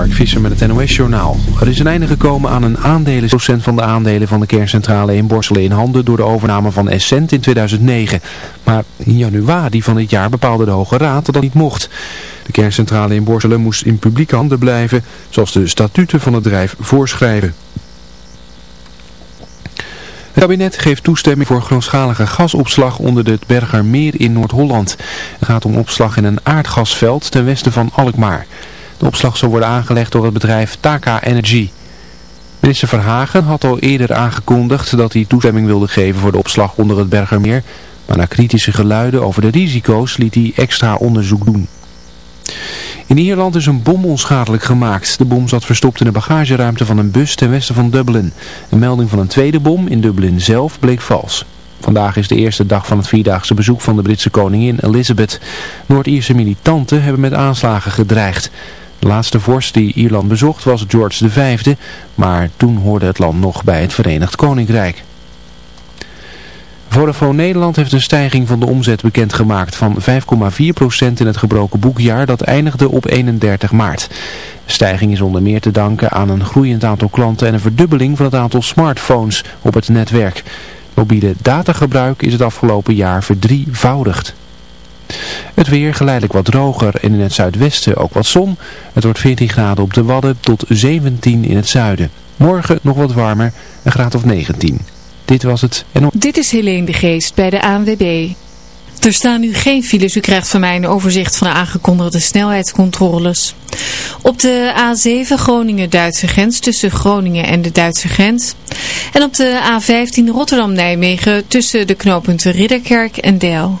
Mark Visser met het NOS-journaal. Er is een einde gekomen aan een aandelenprocent van de aandelen van de kerncentrale in Borselen in handen door de overname van Essent in 2009. Maar in januari van dit jaar bepaalde de Hoge Raad dat dat niet mocht. De kerncentrale in Borselen moest in publieke handen blijven, zoals de statuten van het bedrijf voorschrijven. Het kabinet geeft toestemming voor grootschalige gasopslag onder het Bergermeer in Noord-Holland. Het gaat om opslag in een aardgasveld ten westen van Alkmaar. De opslag zal worden aangelegd door het bedrijf Taka Energy. Minister Verhagen had al eerder aangekondigd dat hij toestemming wilde geven voor de opslag onder het Bergermeer. Maar na kritische geluiden over de risico's liet hij extra onderzoek doen. In Ierland is een bom onschadelijk gemaakt. De bom zat verstopt in de bagageruimte van een bus ten westen van Dublin. Een melding van een tweede bom in Dublin zelf bleek vals. Vandaag is de eerste dag van het vierdaagse bezoek van de Britse koningin Elizabeth. Noord-Ierse militanten hebben met aanslagen gedreigd. De laatste vorst die Ierland bezocht was George V, maar toen hoorde het land nog bij het Verenigd Koninkrijk. Vodafone Nederland heeft een stijging van de omzet bekendgemaakt van 5,4% in het gebroken boekjaar dat eindigde op 31 maart. De stijging is onder meer te danken aan een groeiend aantal klanten en een verdubbeling van het aantal smartphones op het netwerk. Mobiele datagebruik is het afgelopen jaar verdrievoudigd. Het weer geleidelijk wat droger en in het zuidwesten ook wat zon. Het wordt 14 graden op de Wadden tot 17 in het zuiden. Morgen nog wat warmer, een graad of 19. Dit was het. En... Dit is Helene de Geest bij de ANWB. Er staan nu geen files. U krijgt van mij een overzicht van de aangekondigde snelheidscontroles. Op de A7 Groningen-Duitse grens tussen Groningen en de Duitse grens. En op de A15 Rotterdam-Nijmegen tussen de knooppunten Ridderkerk en Deil.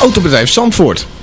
Autobedrijf Zandvoort.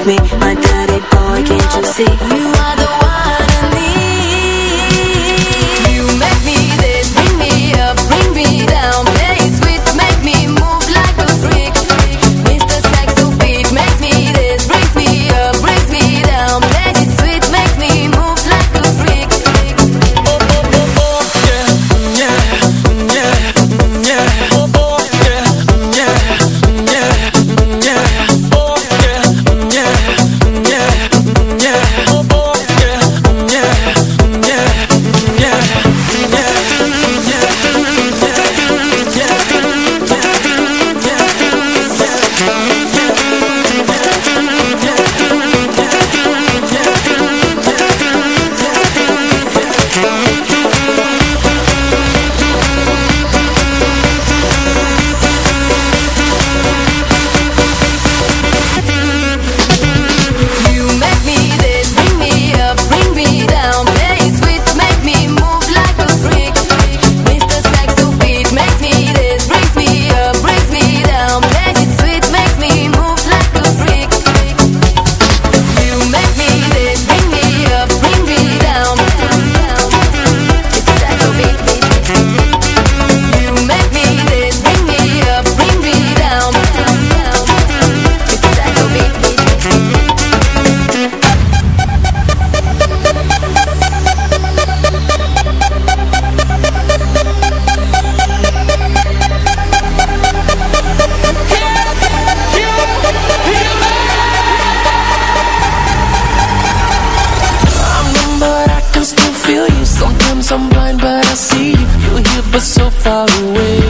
with me. My dirty boy, can't you see? so far away.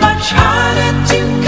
much harder to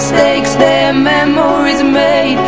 mistakes, their memories made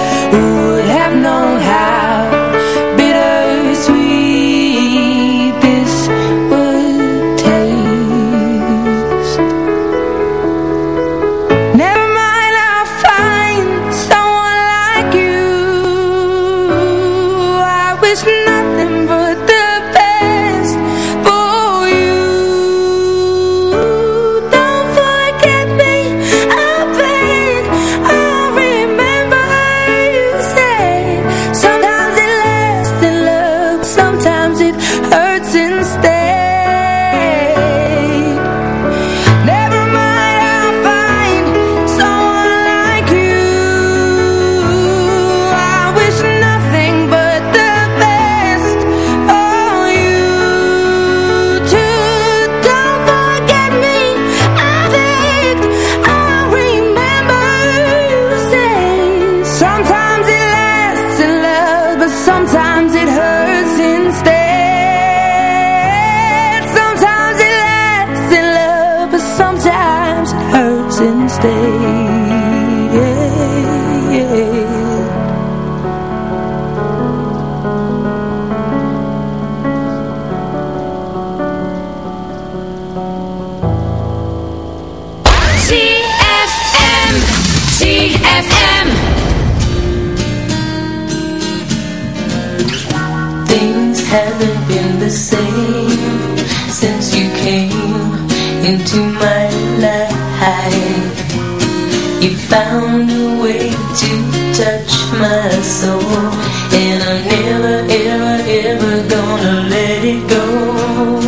gonna let it go.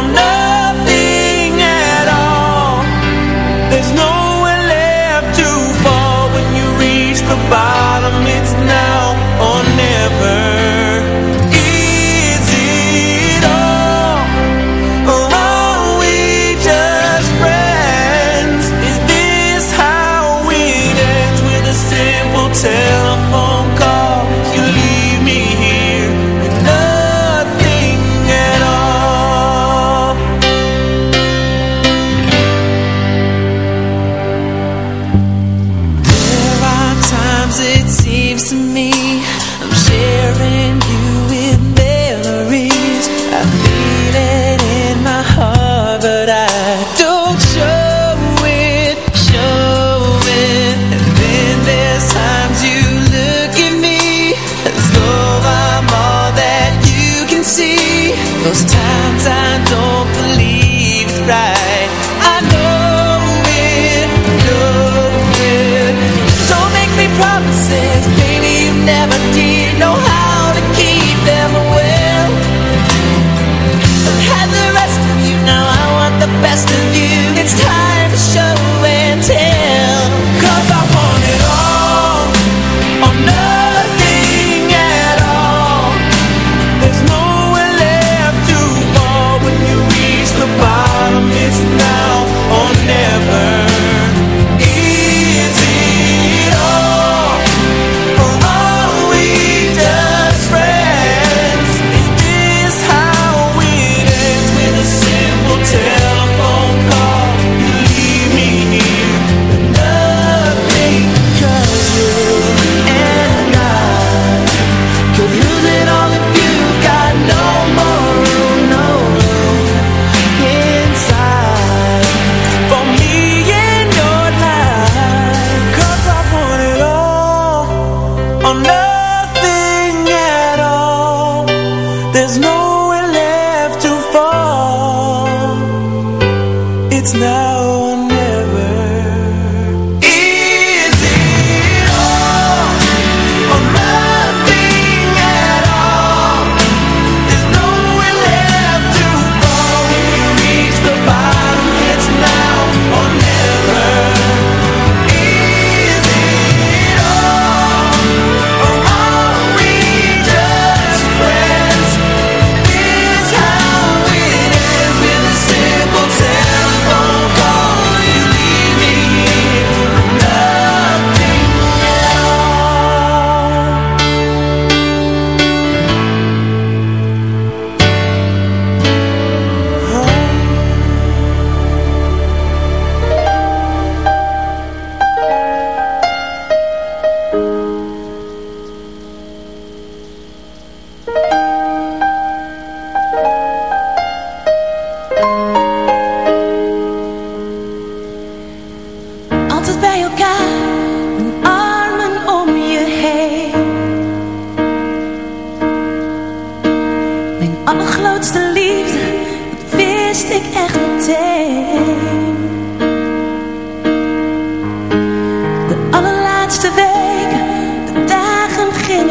Want the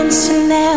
dancing now.